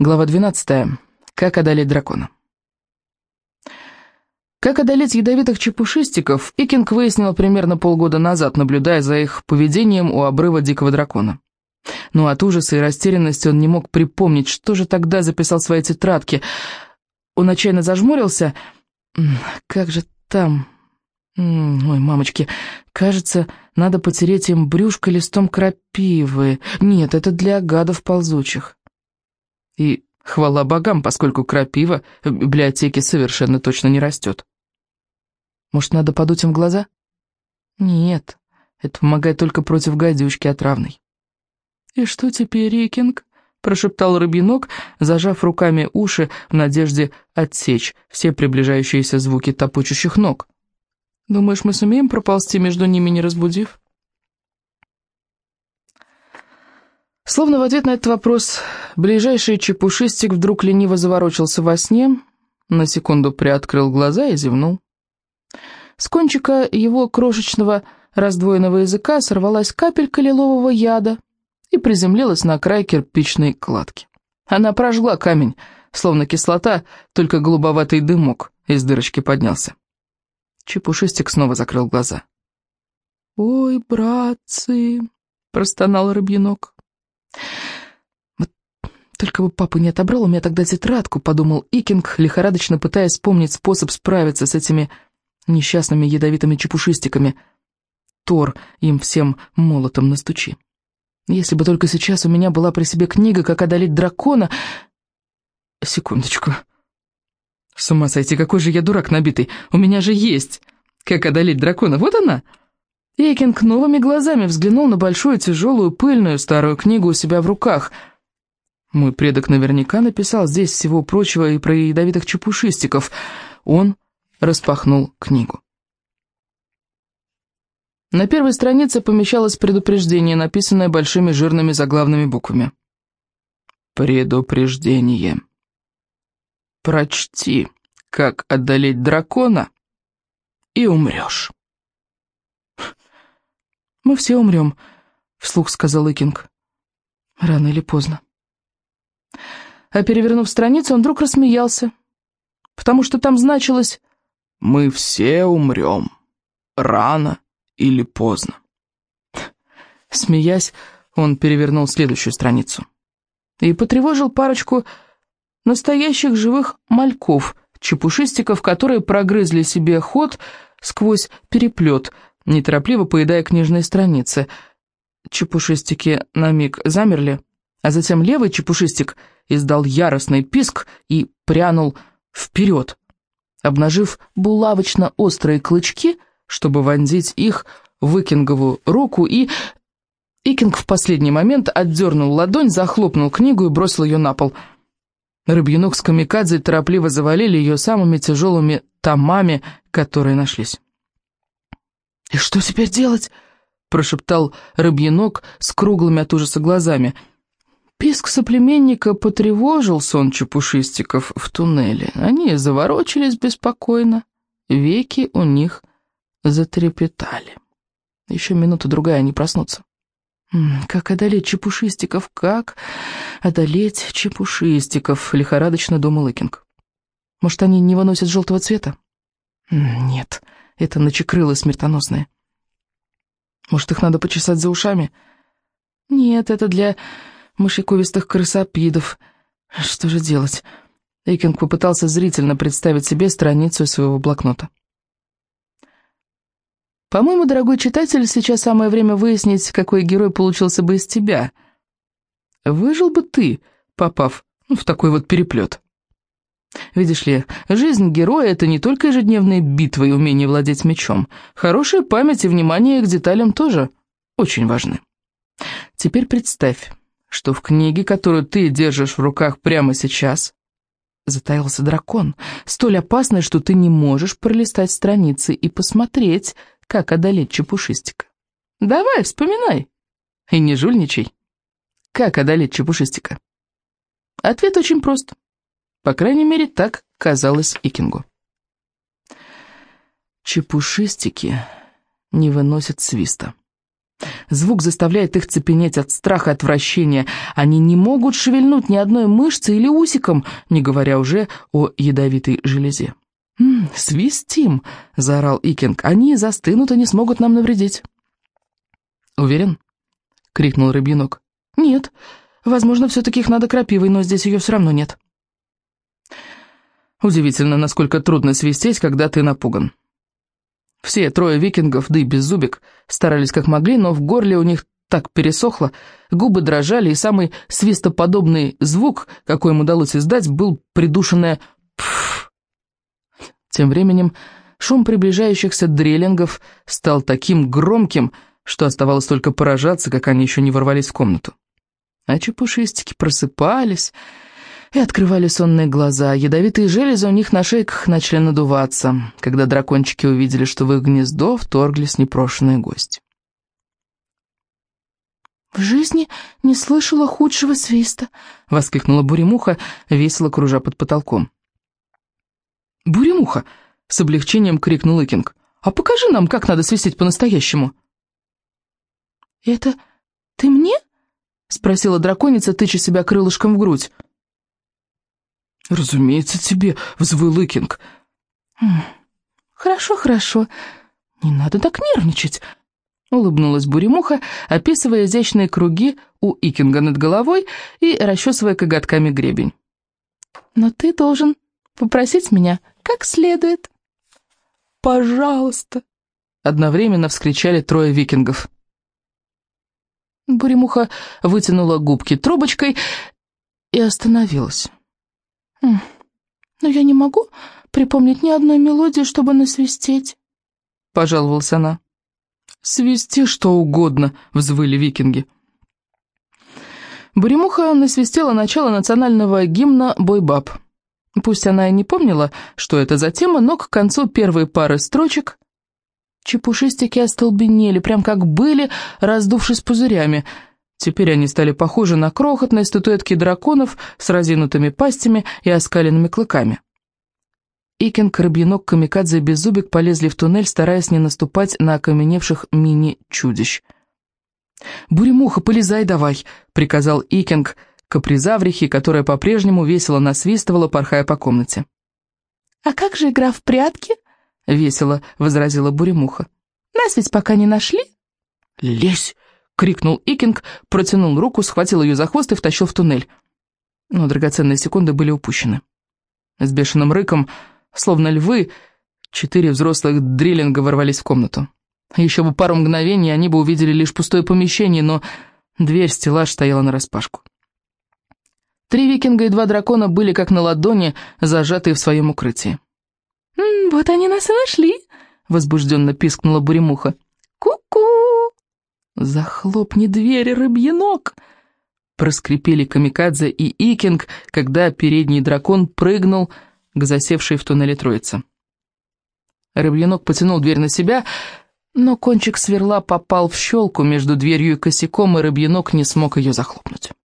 Глава 12. Как одолеть дракона. Как одолеть ядовитых чепушистиков, Икинг выяснил примерно полгода назад, наблюдая за их поведением у обрыва дикого дракона. Но от ужаса и растерянности он не мог припомнить, что же тогда записал в своей тетрадке. Он отчаянно зажмурился. «Как же там...» «Ой, мамочки, кажется, надо потереть им брюшко листом крапивы. Нет, это для гадов ползучих». И хвала богам, поскольку крапива в библиотеке совершенно точно не растет. Может, надо подуть им в глаза? Нет, это помогает только против гадючки отравной. «И что теперь, Рикинг?» — прошептал рыбинок, зажав руками уши в надежде отсечь все приближающиеся звуки топочущих ног. «Думаешь, мы сумеем проползти между ними, не разбудив?» Словно в ответ на этот вопрос, ближайший чепушистик вдруг лениво заворочился во сне, на секунду приоткрыл глаза и зевнул. С кончика его крошечного раздвоенного языка сорвалась капелька лилового яда и приземлилась на край кирпичной кладки. Она прожгла камень, словно кислота, только голубоватый дымок из дырочки поднялся. Чепушистик снова закрыл глаза. «Ой, братцы!» — простонал рыбьенок. Вот только бы папа не отобрал у меня тогда тетрадку, подумал Икинг, лихорадочно пытаясь вспомнить способ справиться с этими несчастными ядовитыми чепушистиками. Тор им всем молотом настучи. Если бы только сейчас у меня была при себе книга «Как одолеть дракона...» Секундочку. С ума сойти, какой же я дурак набитый. У меня же есть «Как одолеть дракона». Вот она. Эйкинг новыми глазами взглянул на большую, тяжелую, пыльную старую книгу у себя в руках. Мой предок наверняка написал здесь всего прочего и про ядовитых чепушистиков. Он распахнул книгу. На первой странице помещалось предупреждение, написанное большими жирными заглавными буквами. «Предупреждение. Прочти, как одолеть дракона, и умрешь». «Мы все умрем», — вслух сказал Икинг. «Рано или поздно». А перевернув страницу, он вдруг рассмеялся, потому что там значилось «Мы все умрем, рано или поздно». Смеясь, он перевернул следующую страницу и потревожил парочку настоящих живых мальков, чепушистиков, которые прогрызли себе ход сквозь переплет — неторопливо поедая книжные страницы. Чепушистики на миг замерли, а затем левый чепушистик издал яростный писк и прянул вперед, обнажив булавочно-острые клычки, чтобы вонзить их в Икингову руку, и... Икинг в последний момент отдернул ладонь, захлопнул книгу и бросил ее на пол. Рыбьянок с камикадзе торопливо завалили ее самыми тяжелыми томами, которые нашлись. «И что теперь делать?» — прошептал рыбьенок с круглыми от ужаса глазами. Писк соплеменника потревожил сон чепушистиков в туннеле. Они заворочились беспокойно, веки у них затрепетали. Еще минута-другая они проснутся. «Как одолеть чепушистиков? Как одолеть чепушистиков?» — лихорадочно думал Икинг. «Может, они не выносят желтого цвета?» «Нет, это ночекрылы смертоносные. Может, их надо почесать за ушами? Нет, это для мышьяковистых крысопидов. Что же делать? Эйкинг попытался зрительно представить себе страницу своего блокнота. По-моему, дорогой читатель, сейчас самое время выяснить, какой герой получился бы из тебя. Выжил бы ты, попав в такой вот переплет. Видишь ли, жизнь героя — это не только ежедневные битвы и умение владеть мечом. Хорошая память и внимание к деталям тоже очень важны. Теперь представь, что в книге, которую ты держишь в руках прямо сейчас, затаился дракон, столь опасный, что ты не можешь пролистать страницы и посмотреть, как одолеть чепушистика. Давай, вспоминай. И не жульничай. Как одолеть чепушистика? Ответ очень прост. По крайней мере, так казалось Икингу. Чепушистики не выносят свиста. Звук заставляет их цепенеть от страха и отвращения. Они не могут шевельнуть ни одной мышцей или усиком, не говоря уже о ядовитой железе. «М -м, «Свистим!» — заорал Икинг. «Они застынут и не смогут нам навредить». «Уверен?» — крикнул рыбьенок. «Нет. Возможно, все-таки их надо крапивой, но здесь ее все равно нет». Удивительно, насколько трудно свистеть, когда ты напуган. Все трое викингов, да и Беззубик, старались как могли, но в горле у них так пересохло, губы дрожали, и самый свистоподобный звук, какой им удалось издать, был придушенное «пф». Тем временем шум приближающихся дрелингов стал таким громким, что оставалось только поражаться, как они еще не ворвались в комнату. А чепушистики просыпались и открывали сонные глаза. Ядовитые железы у них на шейках начали надуваться, когда дракончики увидели, что в их гнездо вторглись непрошенные гости. «В жизни не слышала худшего свиста», — воскликнула Буремуха, весело кружа под потолком. «Буремуха!» — с облегчением крикнул Икинг. «А покажи нам, как надо свистеть по-настоящему!» «Это ты мне?» — спросила драконица, тыча себя крылышком в грудь. «Разумеется, тебе», — взвыл Икинг. «Хорошо, хорошо. Не надо так нервничать», — улыбнулась Буремуха, описывая изящные круги у Икинга над головой и расчесывая коготками гребень. «Но ты должен попросить меня как следует». «Пожалуйста!» — одновременно вскричали трое викингов. Буремуха вытянула губки трубочкой и остановилась. «Но я не могу припомнить ни одной мелодии, чтобы насвистеть», — пожаловалась она. «Свисти что угодно», — взвыли викинги. Буремуха насвистела начало национального гимна «Бойбаб». Пусть она и не помнила, что это за тема, но к концу первой пары строчек чепушистики остолбенели, прям как были, раздувшись пузырями — Теперь они стали похожи на крохотные статуэтки драконов с разинутыми пастями и оскаленными клыками. Икинг, Рыбьянок, Камикадзе и Беззубик полезли в туннель, стараясь не наступать на окаменевших мини-чудищ. «Буремуха, полезай давай!» — приказал Икинг капризаврихе, которая по-прежнему весело насвистывала, порхая по комнате. «А как же игра в прятки?» — весело возразила Буремуха. «Нас ведь пока не нашли?» «Лезь!» — крикнул Икинг, протянул руку, схватил ее за хвост и втащил в туннель. Но драгоценные секунды были упущены. С бешеным рыком, словно львы, четыре взрослых дриллинга ворвались в комнату. Еще бы пару мгновений они бы увидели лишь пустое помещение, но дверь-стеллаж стояла нараспашку. Три викинга и два дракона были как на ладони, зажатые в своем укрытии. «Вот они нас и нашли!» — возбужденно пискнула Буремуха. «Захлопни двери, рыбьенок!» Проскрипели Камикадзе и Икинг, когда передний дракон прыгнул к засевшей в туннеле троице. Рыбьенок потянул дверь на себя, но кончик сверла попал в щелку между дверью и косяком, и рыбьенок не смог ее захлопнуть.